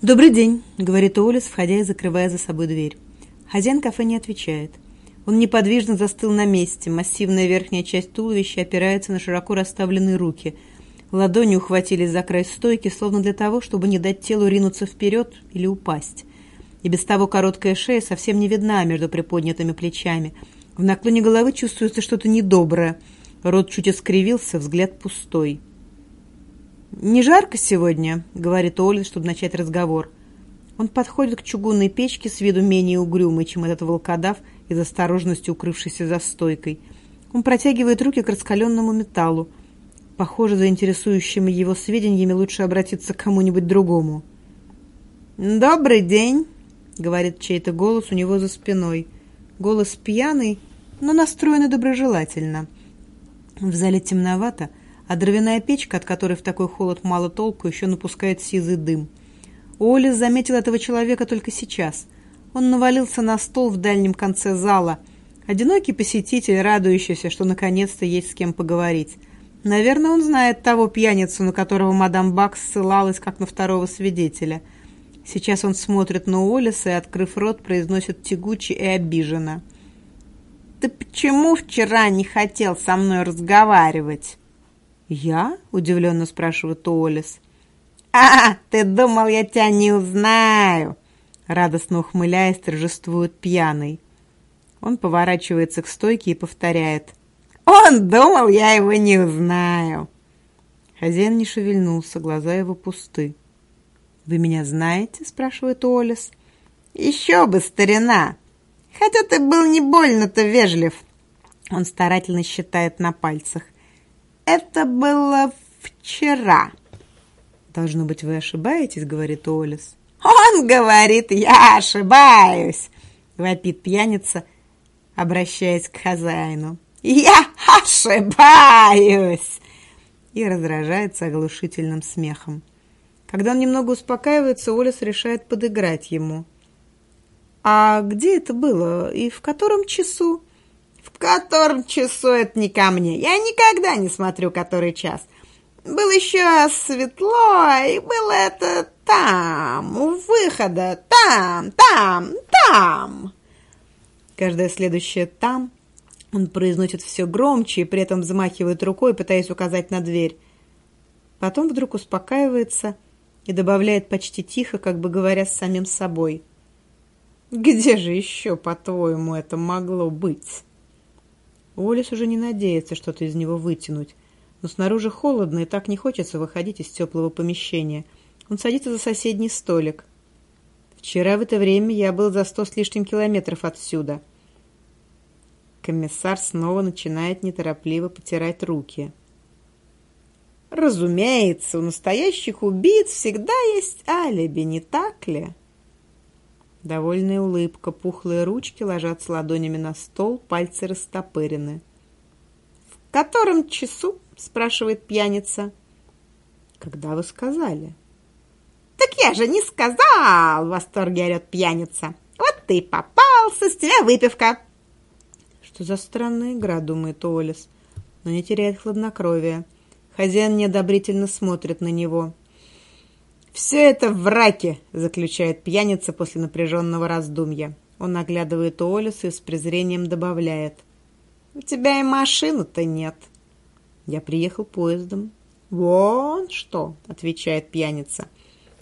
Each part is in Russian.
«Добрый день», — говорит Олес, входя и закрывая за собой дверь. Хозяин кафе не отвечает. Он неподвижно застыл на месте. Массивная верхняя часть туловища опирается на широко расставленные руки. Ладони ухватились за край стойки, словно для того, чтобы не дать телу ринуться вперед или упасть. И без того короткая шея совсем не видна между приподнятыми плечами. В наклоне головы чувствуется что-то недоброе. Рот чуть искривился, взгляд пустой. «Не жарко сегодня?» — говорит Оля, чтобы начать разговор. Он подходит к чугунной печке с виду менее угрюмой, чем этот волкодав, из осторожности укрывшийся за стойкой. Он протягивает руки к раскаленному металлу. Похоже, за интересующими его сведениями лучше обратиться к кому-нибудь другому. «Добрый день!» — говорит чей-то голос у него за спиной. Голос пьяный, но настроенный доброжелательно. В зале темновато, а дровяная печка, от которой в такой холод мало толку, еще напускает сизый дым. Уоллес заметил этого человека только сейчас. Он навалился на стол в дальнем конце зала. Одинокий посетитель, радующийся, что наконец-то есть с кем поговорить. Наверное, он знает того пьяницу, на которого мадам Бакс ссылалась, как на второго свидетеля – Сейчас он смотрит на Уоллеса и, открыв рот, произносит тягуче и обиженно. «Ты почему вчера не хотел со мной разговаривать?» «Я?» – удивленно спрашивает Уоллес. «А, ты думал, я тебя не узнаю!» Радостно ухмыляясь, торжествует пьяный. Он поворачивается к стойке и повторяет. «Он думал, я его не узнаю!» Хозяин не шевельнулся, глаза его пусты. «Вы меня знаете?» – спрашивает Олес. «Еще бы, старина! Хотя ты был не больно-то вежлив!» Он старательно считает на пальцах. «Это было вчера!» «Должно быть, вы ошибаетесь?» – говорит Олес. «Он говорит, я ошибаюсь!» – вопит пьяница, обращаясь к хозяину. «Я ошибаюсь!» и раздражается оглушительным смехом. Когда он немного успокаивается, Олес решает подыграть ему. «А где это было? И в котором часу?» «В котором часу это не ко мне. Я никогда не смотрю, который час. Было еще светло, и было это там, у выхода, там, там, там». Каждое следующее «там» он произносит все громче и при этом взмахивает рукой, пытаясь указать на дверь. Потом вдруг успокаивается – и добавляет почти тихо, как бы говоря с самим собой. «Где же еще, по-твоему, это могло быть?» Уоллес уже не надеется что-то из него вытянуть, но снаружи холодно и так не хочется выходить из теплого помещения. Он садится за соседний столик. «Вчера в это время я был за сто с лишним километров отсюда». Комиссар снова начинает неторопливо потирать руки. Разумеется, у настоящих убийц всегда есть алиби, не так ли? Довольная улыбка, пухлые ручки ложатся ладонями на стол, пальцы растопырены. «В котором часу?» – спрашивает пьяница. «Когда вы сказали?» «Так я же не сказал!» – в восторге орет пьяница. «Вот ты попался, с тебя выпивка!» «Что за странная игра?» – думает Олес, но не теряет хладнокровия. Хозяин неодобрительно смотрит на него. «Все это в раке!» – заключает пьяница после напряженного раздумья. Он оглядывает Олеса и с презрением добавляет. «У тебя и машины-то нет». «Я приехал поездом». «Вон что!» – отвечает пьяница.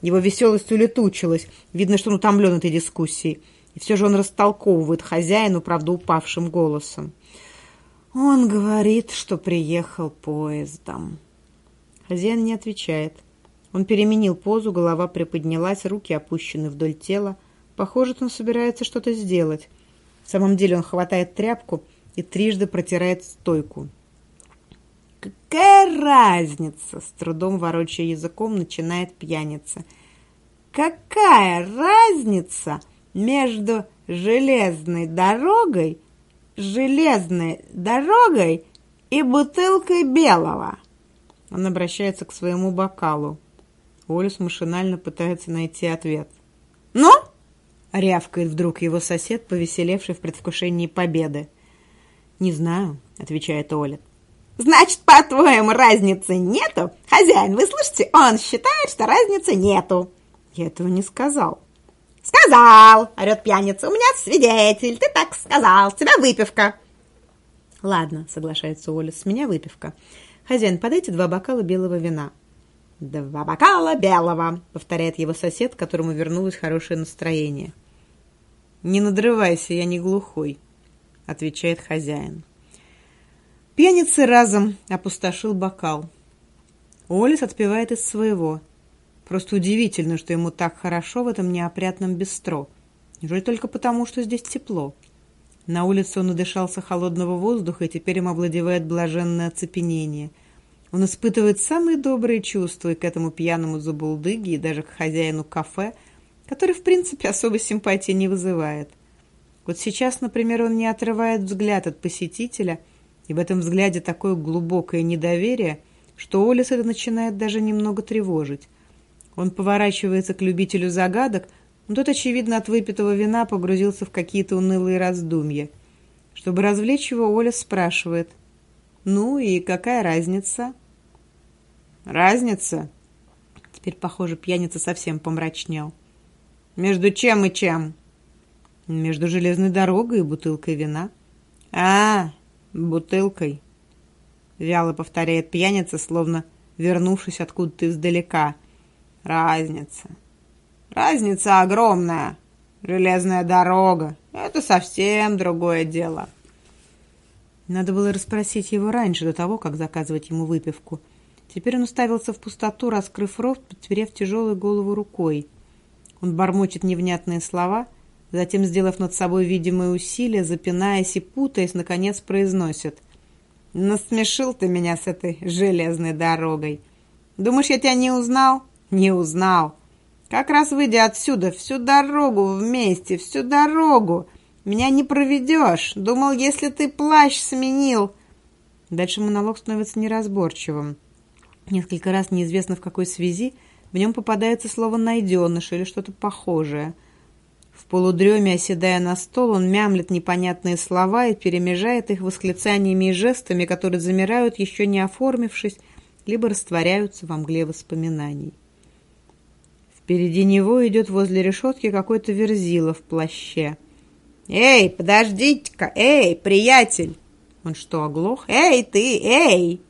Его веселость улетучилась. Видно, что он утомлен этой дискуссией. И все же он растолковывает хозяину, правда, упавшим голосом. Он говорит, что приехал поездом. Хозяин не отвечает. Он переменил позу, голова приподнялась, руки опущены вдоль тела. Похоже, он собирается что-то сделать. В самом деле он хватает тряпку и трижды протирает стойку. «Какая разница?» — с трудом ворочая языком начинает пьяница. «Какая разница между железной дорогой, железной дорогой и бутылкой белого?» Он обращается к своему бокалу. Олес машинально пытается найти ответ. «Ну?» — рявкает вдруг его сосед, повеселевший в предвкушении победы. «Не знаю», — отвечает Оля. «Значит, по-твоему, разницы нету? Хозяин, вы слышите, он считает, что разницы нету». Я этого не сказал. «Сказал!» – орет пьяница. «У меня свидетель! Ты так сказал! Тебя выпивка!» «Ладно», – соглашается Оля, – «с меня выпивка. Хозяин, подайте два бокала белого вина». «Два бокала белого», — повторяет его сосед, которому вернулось хорошее настроение. «Не надрывайся, я не глухой», — отвечает хозяин. Пьяница разом опустошил бокал. Олес отпивает из своего. Просто удивительно, что ему так хорошо в этом неопрятном бистро. Неужели только потому, что здесь тепло? На улице он надышался холодного воздуха, и теперь им овладевает блаженное оцепенение — он испытывает самые добрые чувства и к этому пьяному забулдыге, и даже к хозяину кафе, который, в принципе, особой симпатии не вызывает. Вот сейчас, например, он не отрывает взгляд от посетителя, и в этом взгляде такое глубокое недоверие, что Олес это начинает даже немного тревожить. Он поворачивается к любителю загадок, но тот, очевидно, от выпитого вина погрузился в какие-то унылые раздумья. Чтобы развлечь его, Олес спрашивает – «Ну и какая разница?» «Разница?» Теперь, похоже, пьяница совсем помрачнел. «Между чем и чем?» «Между железной дорогой и бутылкой вина». «А, бутылкой!» Вяло повторяет пьяница, словно вернувшись откуда-то издалека. «Разница. Разница огромная. Железная дорога. Это совсем другое дело». Надо было расспросить его раньше, до того, как заказывать ему выпивку. Теперь он уставился в пустоту, раскрыв рот, подперев тяжелую голову рукой. Он бормочет невнятные слова, затем, сделав над собой видимые усилия, запинаясь и путаясь, наконец произносит. «Насмешил ты меня с этой железной дорогой. Думаешь, я тебя не узнал?» «Не узнал. Как раз выйдя отсюда, всю дорогу вместе, всю дорогу!» Меня не проведешь. Думал, если ты плащ сменил...» Дальше монолог становится неразборчивым. Несколько раз, неизвестно в какой связи, в нем попадается слово «найденыш» или что-то похожее. В полудреме, оседая на стол, он мямлет непонятные слова и перемежает их восклицаниями и жестами, которые замирают, еще не оформившись, либо растворяются во мгле воспоминаний. Впереди него идет возле решетки какой-то верзила в плаще. «Эй, подождите-ка! Эй, приятель!» Он что, оглох? «Эй, ты! Эй!»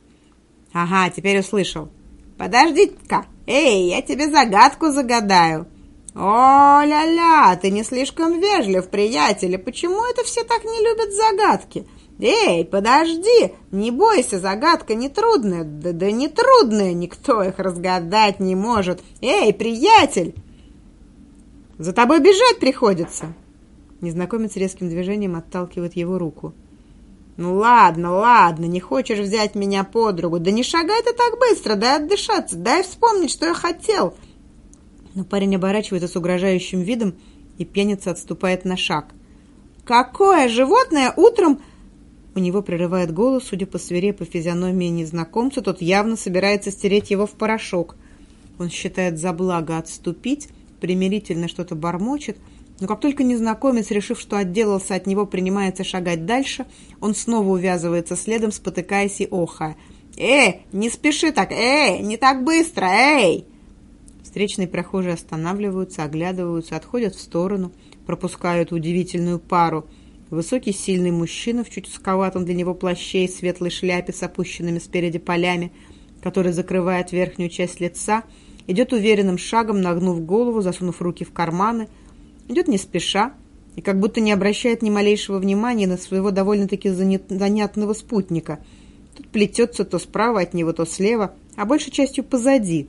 «Ага, теперь услышал. Подождите-ка! Эй, я тебе загадку загадаю!» «О-ля-ля, ты не слишком вежлив, приятель, почему это все так не любят загадки?» «Эй, подожди! Не бойся, загадка не трудная, да, да не трудная, никто их разгадать не может! Эй, приятель!» «За тобой бежать приходится!» Незнакомец резким движением отталкивает его руку. «Ну ладно, ладно, не хочешь взять меня под руку? Да не шагай ты так быстро, дай отдышаться, дай вспомнить, что я хотел!» Но парень оборачивается с угрожающим видом, и пьяница отступает на шаг. «Какое животное утром...» У него прерывает голос, судя по свирепой физиономии незнакомца, тот явно собирается стереть его в порошок. Он считает за благо отступить, примирительно что-то бормочет, но как только незнакомец, решив, что отделался от него, принимается шагать дальше, он снова увязывается следом, спотыкаясь и охая. «Эй, не спеши так! Эй, не так быстро! Эй!» Встречные прохожие останавливаются, оглядываются, отходят в сторону, пропускают удивительную пару. Высокий сильный мужчина в чуть узковатом для него плаще и светлой шляпе с опущенными спереди полями, который закрывает верхнюю часть лица, идет уверенным шагом, нагнув голову, засунув руки в карманы – Идет не спеша и как будто не обращает ни малейшего внимания на своего довольно-таки занятного спутника. Тут плетется то справа от него, то слева, а большей частью позади.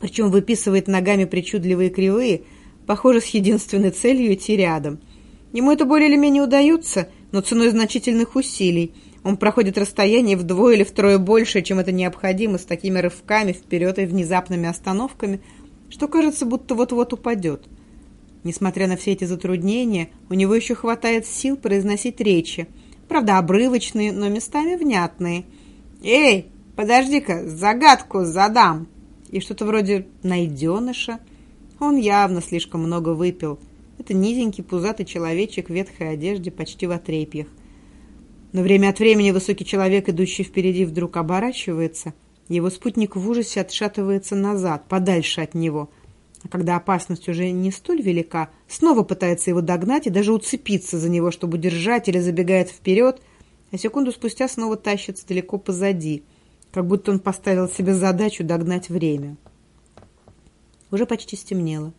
Причем выписывает ногами причудливые кривые, похоже, с единственной целью идти рядом. Ему это более или менее удается, но ценой значительных усилий. Он проходит расстояние вдвое или втрое больше, чем это необходимо, с такими рывками вперед и внезапными остановками, что кажется, будто вот-вот упадет. Несмотря на все эти затруднения, у него еще хватает сил произносить речи. Правда, обрывочные, но местами внятные. «Эй, подожди-ка, загадку задам!» И что-то вроде «найденыша». Он явно слишком много выпил. Это низенький пузатый человечек в ветхой одежде, почти в отрепьях. Но время от времени высокий человек, идущий впереди, вдруг оборачивается. Его спутник в ужасе отшатывается назад, подальше от него – А когда опасность уже не столь велика, снова пытается его догнать и даже уцепиться за него, чтобы удержать или забегает вперед, а секунду спустя снова тащится далеко позади, как будто он поставил себе задачу догнать время. Уже почти стемнело.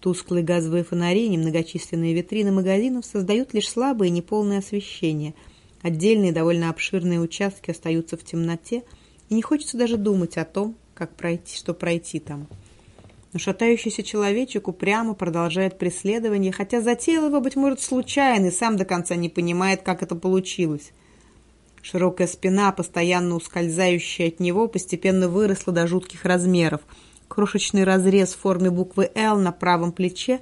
Тусклые газовые фонари и немногочисленные витрины магазинов создают лишь слабое и неполное освещение. Отдельные довольно обширные участки остаются в темноте, и не хочется даже думать о том, как пройти, что пройти там. Но шатающийся человечек упрямо продолжает преследование, хотя затеял его, быть может, случайно, и сам до конца не понимает, как это получилось. Широкая спина, постоянно ускользающая от него, постепенно выросла до жутких размеров – Крошечный разрез в форме буквы «Л» на правом плече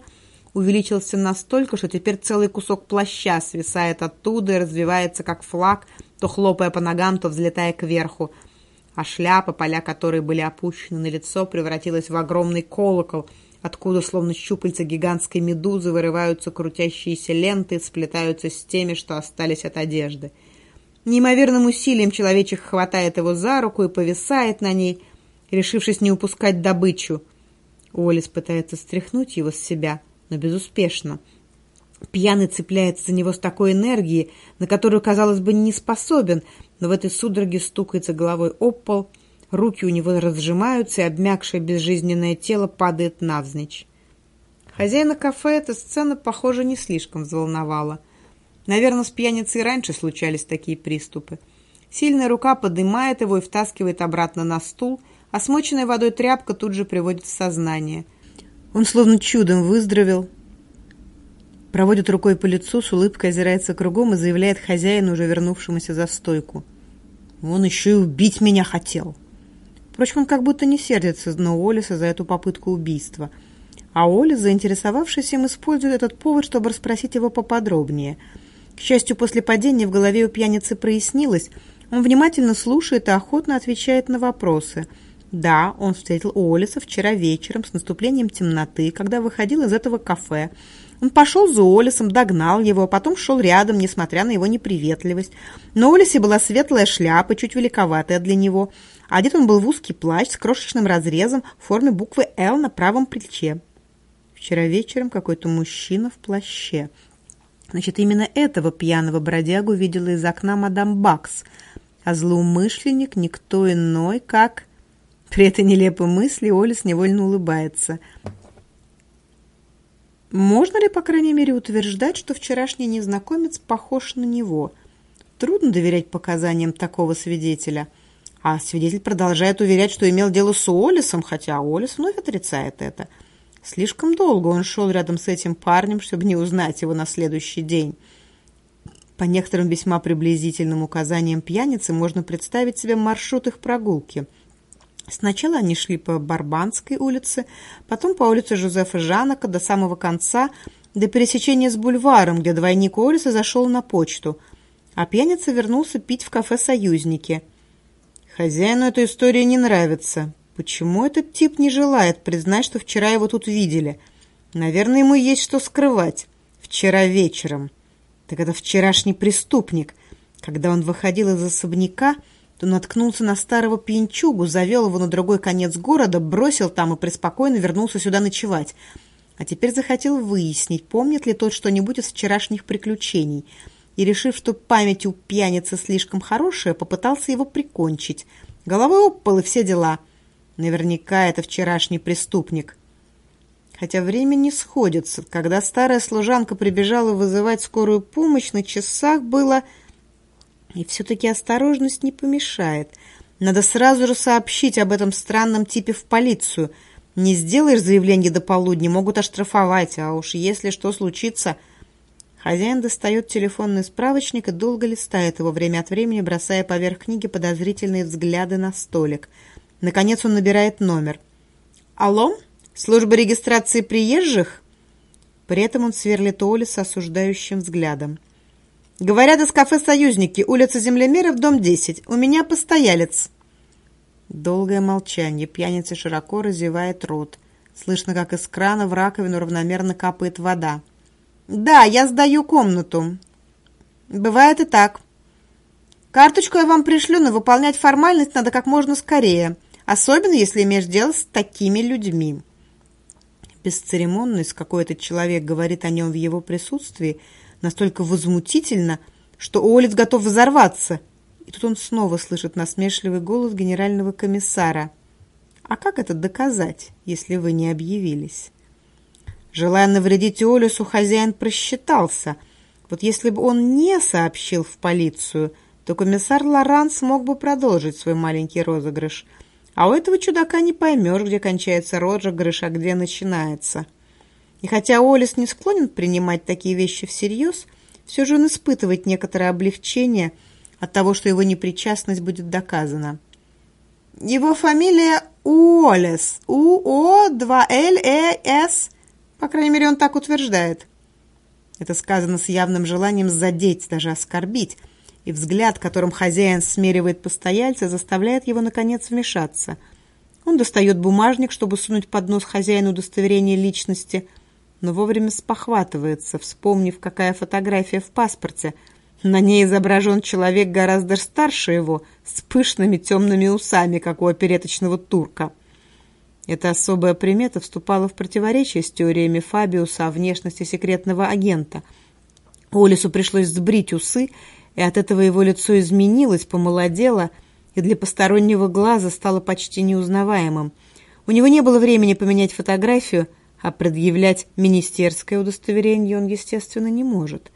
увеличился настолько, что теперь целый кусок плаща свисает оттуда и развивается, как флаг, то хлопая по ногам, то взлетая кверху. А шляпа, поля которой были опущены на лицо, превратилась в огромный колокол, откуда, словно щупальца гигантской медузы, вырываются крутящиеся ленты сплетаются с теми, что остались от одежды. Неимоверным усилием человечек хватает его за руку и повисает на ней – решившись не упускать добычу. Уоллес пытается стряхнуть его с себя, но безуспешно. Пьяный цепляется за него с такой энергией, на которую, казалось бы, не способен, но в этой судороге стукается головой об пол, руки у него разжимаются, и обмякшее безжизненное тело падает навзничь. Хозяина кафе эта сцена, похоже, не слишком взволновала. Наверное, с пьяницей раньше случались такие приступы. Сильная рука поднимает его и втаскивает обратно на стул – а смоченная водой тряпка тут же приводит в сознание. Он словно чудом выздоровел, проводит рукой по лицу, с улыбкой озирается кругом и заявляет хозяину, уже вернувшемуся за стойку. «Он еще и убить меня хотел!» Впрочем, он как будто не сердится на Олиса за эту попытку убийства. А Оля, заинтересовавшись им, использует этот повод, чтобы расспросить его поподробнее. К счастью, после падения в голове у пьяницы прояснилось. Он внимательно слушает и охотно отвечает на вопросы – да, он встретил Олиса вчера вечером с наступлением темноты, когда выходил из этого кафе. Он пошел за Олисом, догнал его, а потом шел рядом, несмотря на его неприветливость. На Олисе была светлая шляпа, чуть великоватая для него. Одет он был в узкий плащ с крошечным разрезом в форме буквы «Л» на правом плече. Вчера вечером какой-то мужчина в плаще. Значит, именно этого пьяного бродягу видела из окна мадам Бакс, а злоумышленник никто иной, как... При этой нелепой мысли Олес невольно улыбается. Можно ли, по крайней мере, утверждать, что вчерашний незнакомец похож на него? Трудно доверять показаниям такого свидетеля. А свидетель продолжает уверять, что имел дело с Олесом, хотя Олес вновь отрицает это. Слишком долго он шел рядом с этим парнем, чтобы не узнать его на следующий день. По некоторым весьма приблизительным указаниям пьяницы можно представить себе маршрут их прогулки – Сначала они шли по Барбанской улице, потом по улице Жозефа Жанака до самого конца, до пересечения с бульваром, где двойник Олиса зашел на почту, а пьяница вернулся пить в кафе «Союзники». Хозяину эта история не нравится. Почему этот тип не желает признать, что вчера его тут видели? Наверное, ему есть что скрывать. Вчера вечером. Так это вчерашний преступник. Когда он выходил из особняка, то наткнулся на старого пьянчугу, завел его на другой конец города, бросил там и преспокойно вернулся сюда ночевать. А теперь захотел выяснить, помнит ли тот что-нибудь из вчерашних приключений. И, решив, что память у пьяницы слишком хорошая, попытался его прикончить. Головой об и все дела. Наверняка это вчерашний преступник. Хотя время не сходится. Когда старая служанка прибежала вызывать скорую помощь, на часах было и все-таки осторожность не помешает. Надо сразу же сообщить об этом странном типе в полицию. Не сделаешь заявление до полудня, могут оштрафовать, а уж если что случится... Хозяин достает телефонный справочник и долго листает его, время от времени бросая поверх книги подозрительные взгляды на столик. Наконец он набирает номер. «Алло? Служба регистрации приезжих?» При этом он сверлит Оли с осуждающим взглядом. Говорят, из кафе «Союзники», улица Землемеров, дом 10. У меня постоялец. Долгое молчание. Пьяница широко разевает рот. Слышно, как из крана в раковину равномерно капает вода. «Да, я сдаю комнату». «Бывает и так». «Карточку я вам пришлю, но выполнять формальность надо как можно скорее, особенно если имеешь дело с такими людьми». Бесцеремонность, какой этот человек говорит о нем в его присутствии, настолько возмутительно, что Олец готов взорваться. И тут он снова слышит насмешливый голос генерального комиссара. «А как это доказать, если вы не объявились?» Желая навредить Олесу, хозяин просчитался. Вот если бы он не сообщил в полицию, то комиссар Лоран смог бы продолжить свой маленький розыгрыш. А у этого чудака не поймешь, где кончается розыгрыш, а где начинается. И хотя Олес не склонен принимать такие вещи всерьез, все же он испытывает некоторое облегчение от того, что его непричастность будет доказана. Его фамилия Уоллес. У-О-2-Л-Э-С. По крайней мере, он так утверждает. Это сказано с явным желанием задеть, даже оскорбить, и взгляд, которым хозяин смеривает постояльца, заставляет его, наконец, вмешаться. Он достает бумажник, чтобы сунуть под нос хозяину удостоверение личности – но вовремя спохватывается, вспомнив, какая фотография в паспорте. На ней изображен человек гораздо старше его, с пышными темными усами, как у опереточного турка. Эта особая примета вступала в противоречие с теориями Фабиуса о внешности секретного агента. Олису пришлось сбрить усы, и от этого его лицо изменилось, помолодело, и для постороннего глаза стало почти неузнаваемым. У него не было времени поменять фотографию, а предъявлять министерское удостоверение он, естественно, не может.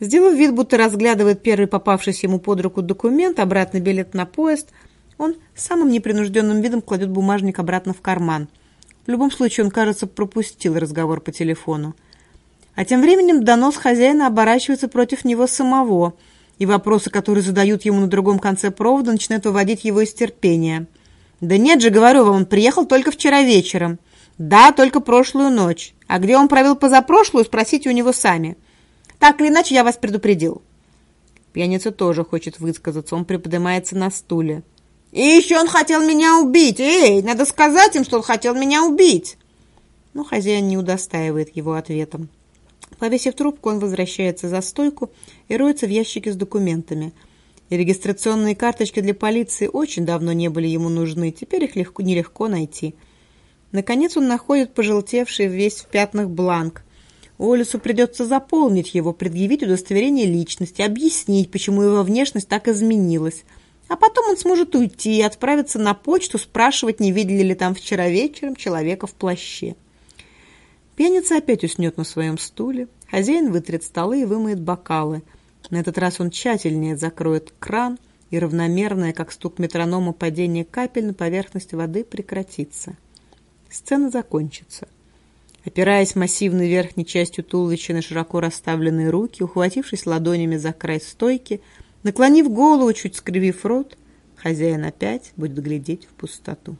Сделав вид, будто разглядывает первый попавшийся ему под руку документ, обратный билет на поезд, он самым непринужденным видом кладет бумажник обратно в карман. В любом случае, он, кажется, пропустил разговор по телефону. А тем временем донос хозяина оборачивается против него самого, и вопросы, которые задают ему на другом конце провода, начинают выводить его из терпения. «Да нет же, говорю вам, он приехал только вчера вечером». «Да, только прошлую ночь. А где он провел позапрошлую, спросите у него сами. Так или иначе, я вас предупредил». Пьяница тоже хочет высказаться, он приподнимается на стуле. «И еще он хотел меня убить! Эй, надо сказать им, что он хотел меня убить!» Но хозяин не удостаивает его ответом. Повесив трубку, он возвращается за стойку и роется в ящике с документами. И регистрационные карточки для полиции очень давно не были ему нужны, теперь их легко, нелегко найти – Наконец он находит пожелтевший весь в пятнах бланк. Олесу придется заполнить его, предъявить удостоверение личности, объяснить, почему его внешность так изменилась. А потом он сможет уйти и отправиться на почту, спрашивать, не видели ли там вчера вечером человека в плаще. Пьяница опять уснет на своем стуле. Хозяин вытрет столы и вымоет бокалы. На этот раз он тщательнее закроет кран, и равномерное, как стук метронома, падение капель на поверхность воды прекратится. Сцена закончится. Опираясь массивной верхней частью туловища на широко расставленные руки, ухватившись ладонями за край стойки, наклонив голову, чуть скривив рот, хозяин опять будет глядеть в пустоту.